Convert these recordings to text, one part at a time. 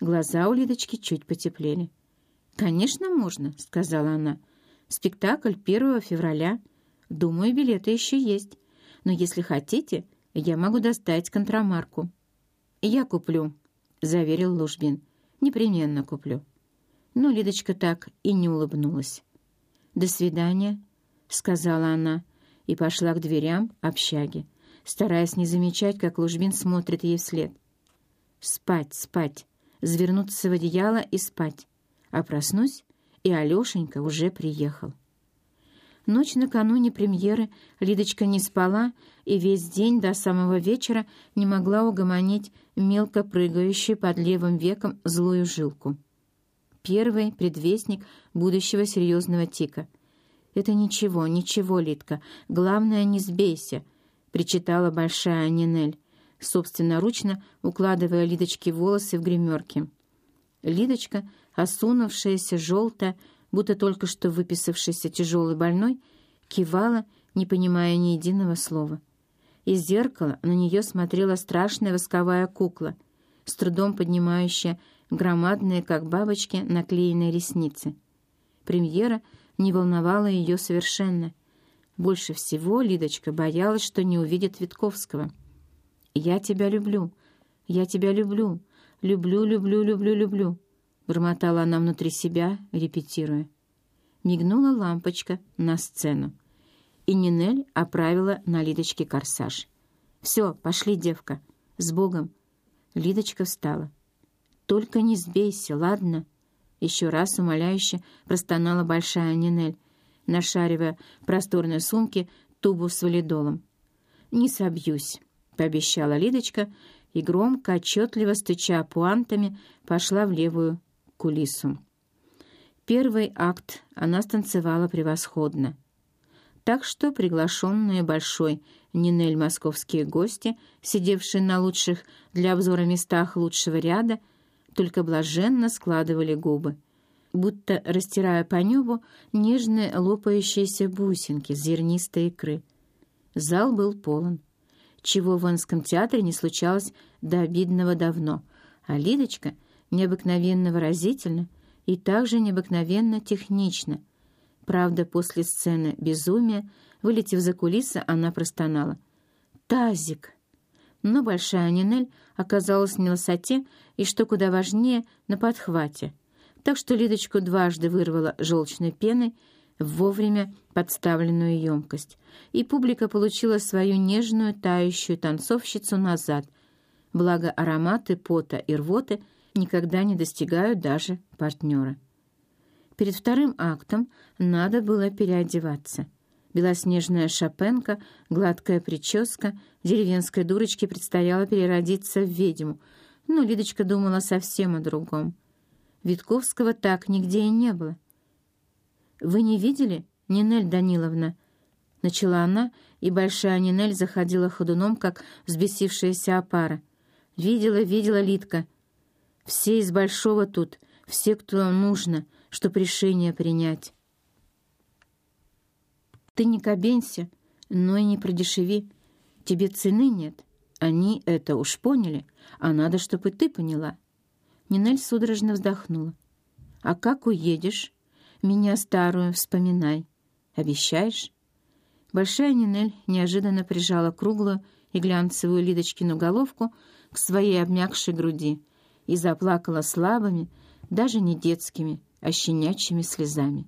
Глаза у Лидочки чуть потеплели. «Конечно, можно», — сказала она. «Спектакль 1 февраля. Думаю, билеты еще есть. Но если хотите, я могу достать контрамарку». «Я куплю», — заверил Лужбин. «Непременно куплю». Но Лидочка так и не улыбнулась. «До свидания», — сказала она и пошла к дверям общаги, стараясь не замечать, как Лужбин смотрит ей вслед. «Спать, спать!» Завернуться в одеяло и спать. А проснусь, и Алешенька уже приехал. Ночь накануне премьеры Лидочка не спала и весь день до самого вечера не могла угомонить мелко прыгающую под левым веком злую жилку. Первый предвестник будущего серьезного тика. «Это ничего, ничего, Лидка, главное, не сбейся», — причитала большая Нинель собственноручно укладывая Лидочке волосы в гримерки. Лидочка, осунувшаяся, желтая, будто только что выписавшийся тяжелый больной, кивала, не понимая ни единого слова. Из зеркала на нее смотрела страшная восковая кукла, с трудом поднимающая громадные, как бабочки, наклеенные ресницы. Премьера не волновала ее совершенно. Больше всего Лидочка боялась, что не увидит Витковского — «Я тебя люблю, я тебя люблю, люблю, люблю, люблю, люблю», бормотала она внутри себя, репетируя. Мигнула лампочка на сцену, и Нинель оправила на Лидочке корсаж. «Все, пошли, девка, с Богом!» Лидочка встала. «Только не сбейся, ладно?» Еще раз умоляюще простонала большая Нинель, нашаривая в просторной сумке тубу с валидолом. «Не собьюсь». — пообещала Лидочка и, громко, отчетливо стыча пуантами, пошла в левую кулису. Первый акт она станцевала превосходно. Так что приглашенные большой Нинель московские гости, сидевшие на лучших для обзора местах лучшего ряда, только блаженно складывали губы, будто растирая по небу нежные лопающиеся бусинки зернистой икры. Зал был полон чего в Инском театре не случалось до обидного давно, а Лидочка необыкновенно выразительно и также необыкновенно технично. Правда, после сцены «Безумия», вылетев за кулисы, она простонала. «Тазик!» Но большая Нинель оказалась на высоте и, что куда важнее, на подхвате. Так что Лидочку дважды вырвала желчной пеной, вовремя подставленную емкость, и публика получила свою нежную тающую танцовщицу назад, благо ароматы пота и рвоты никогда не достигают даже партнера. Перед вторым актом надо было переодеваться. Белоснежная шапенка, гладкая прическа, деревенской дурочке предстояло переродиться в ведьму, но Лидочка думала совсем о другом. Витковского так нигде и не было. «Вы не видели, Нинель Даниловна?» Начала она, и большая Нинель заходила ходуном, как взбесившаяся опара. «Видела, видела Литка. Все из большого тут, все, кто нужно, чтоб решение принять. Ты не кабенься, но и не продешеви. Тебе цены нет. Они это уж поняли, а надо, чтобы ты поняла». Нинель судорожно вздохнула. «А как уедешь?» Меня старую вспоминай. Обещаешь?» Большая Нинель неожиданно прижала круглую и глянцевую Лидочкину головку к своей обмякшей груди и заплакала слабыми, даже не детскими, а щенячьими слезами.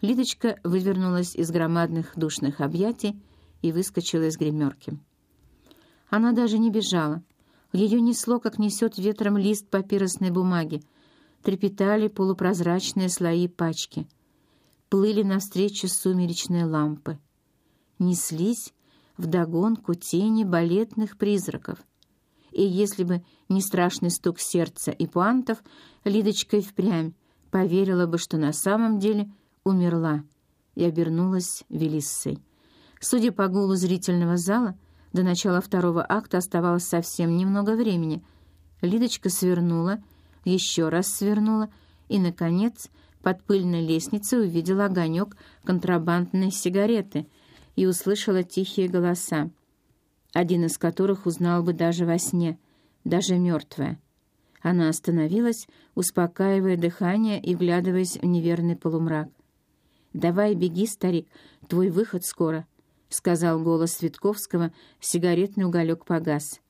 Лидочка вывернулась из громадных душных объятий и выскочила из гримерки. Она даже не бежала. Ее несло, как несет ветром лист папиросной бумаги, трепетали полупрозрачные слои пачки. Плыли навстречу сумеречные лампы. Неслись вдогонку тени балетных призраков. И если бы не страшный стук сердца и пуантов, Лидочка и впрямь поверила бы, что на самом деле умерла и обернулась Велиссой. Судя по гулу зрительного зала, до начала второго акта оставалось совсем немного времени. Лидочка свернула еще раз свернула и, наконец, под пыльной лестницей увидела огонек контрабандной сигареты и услышала тихие голоса, один из которых узнал бы даже во сне, даже мертвая. Она остановилась, успокаивая дыхание и вглядываясь в неверный полумрак. «Давай беги, старик, твой выход скоро», — сказал голос Светковского, сигаретный уголек погас.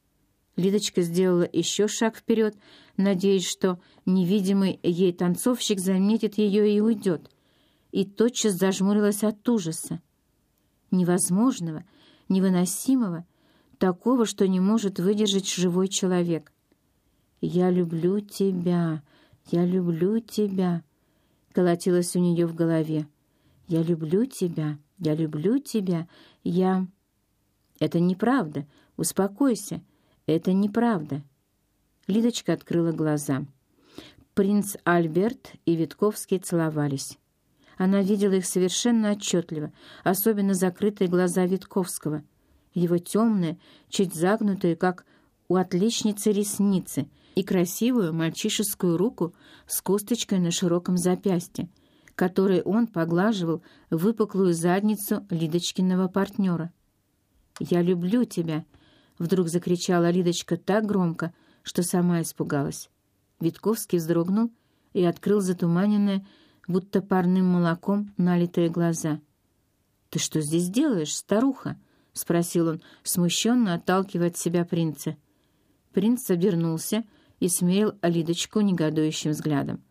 Лидочка сделала еще шаг вперед, надеясь, что невидимый ей танцовщик заметит ее и уйдет, и тотчас зажмурилась от ужаса. Невозможного, невыносимого, такого, что не может выдержать живой человек. «Я люблю тебя, я люблю тебя», — колотилось у нее в голове. «Я люблю тебя, я люблю тебя, я...» «Это неправда, успокойся, это неправда». Лидочка открыла глаза. Принц Альберт и Витковский целовались. Она видела их совершенно отчетливо, особенно закрытые глаза Витковского. Его темные, чуть загнутые, как у отличницы ресницы — и красивую мальчишескую руку с косточкой на широком запястье, которой он поглаживал выпуклую задницу Лидочкиного партнера. «Я люблю тебя!» — вдруг закричала Лидочка так громко, что сама испугалась. Витковский вздрогнул и открыл затуманенные, будто парным молоком, налитые глаза. «Ты что здесь делаешь, старуха?» — спросил он, смущенно отталкивая от себя принца. Принц обернулся — и смерил Лидочку негодующим взглядом.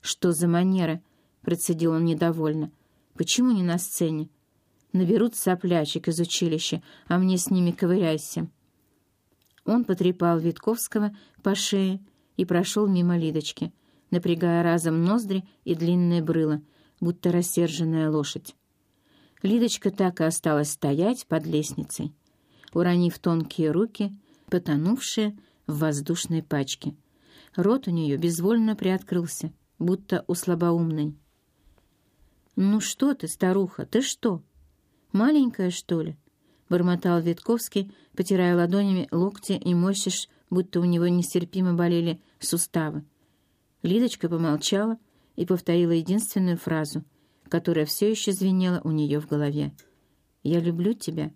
«Что за манера?» — процедил он недовольно. «Почему не на сцене? Наберут соплячек из училища, а мне с ними ковыряйся». Он потрепал Витковского по шее и прошел мимо Лидочки, напрягая разом ноздри и длинные брыла, будто рассерженная лошадь. Лидочка так и осталась стоять под лестницей, уронив тонкие руки, потонувшие в воздушной пачке. Рот у нее безвольно приоткрылся, будто у слабоумной. «Ну что ты, старуха, ты что? Маленькая, что ли?» — бормотал Витковский, потирая ладонями локти и морщишь, будто у него нестерпимо болели суставы. Лидочка помолчала и повторила единственную фразу, которая все еще звенела у нее в голове. «Я люблю тебя».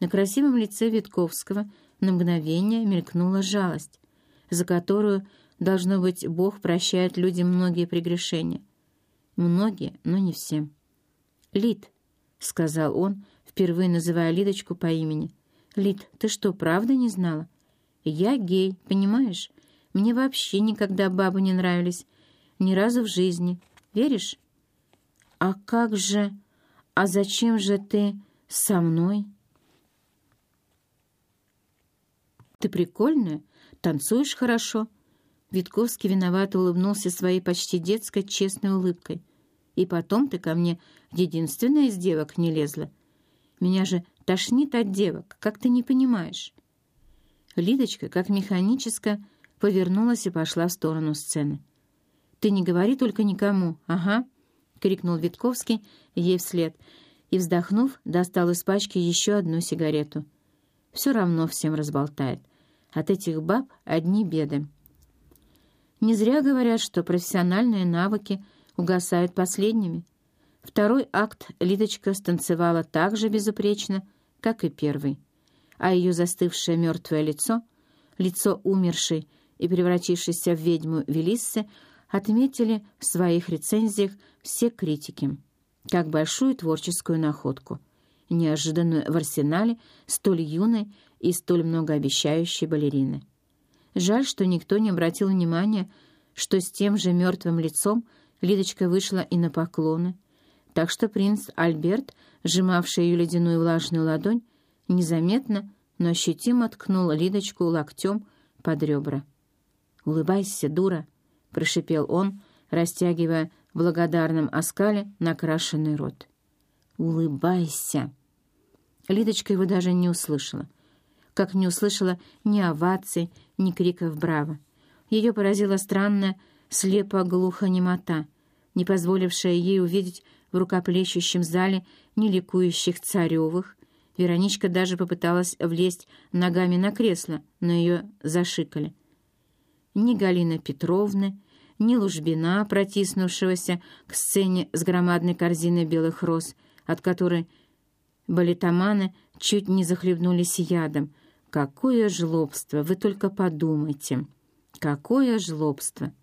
На красивом лице Витковского на мгновение мелькнула жалость, за которую, должно быть, Бог прощает людям многие прегрешения. Многие, но не все. «Лид», — сказал он, впервые называя Лидочку по имени. «Лид, ты что, правда не знала? Я гей, понимаешь? Мне вообще никогда бабы не нравились. Ни разу в жизни. Веришь?» «А как же... А зачем же ты со мной?» «Ты прикольная, танцуешь хорошо». Витковский виновато улыбнулся своей почти детской честной улыбкой. «И потом ты ко мне единственная из девок не лезла. Меня же тошнит от девок, как ты не понимаешь». Лидочка, как механическая, повернулась и пошла в сторону сцены. «Ты не говори только никому, ага!» — крикнул Витковский ей вслед и, вздохнув, достал из пачки еще одну сигарету. «Все равно всем разболтает. От этих баб одни беды. Не зря говорят, что профессиональные навыки угасают последними. Второй акт Лидочка станцевала так же безупречно, как и первый. А ее застывшее мертвое лицо, лицо умершей и превратившейся в ведьму Велиссы, отметили в своих рецензиях все критики, как большую творческую находку, неожиданную в арсенале столь юной и столь многообещающей балерины. Жаль, что никто не обратил внимания, что с тем же мертвым лицом Лидочка вышла и на поклоны, так что принц Альберт, сжимавший ее ледяную влажную ладонь, незаметно, но ощутимо ткнул Лидочку локтем под ребра. «Улыбайся, дура!» — прошипел он, растягивая в благодарном оскале накрашенный рот. «Улыбайся!» Лидочка его даже не услышала — как не услышала ни оваций, ни криков «Браво!». Ее поразила странная, слепо-глухо немота, не позволившая ей увидеть в рукоплещущем зале ни ликующих царевых. Вероничка даже попыталась влезть ногами на кресло, но ее зашикали. Ни Галина Петровны, ни Лужбина, протиснувшегося к сцене с громадной корзиной белых роз, от которой балетоманы чуть не захлебнулись ядом, Какое жлобство, вы только подумайте. Какое жлобство!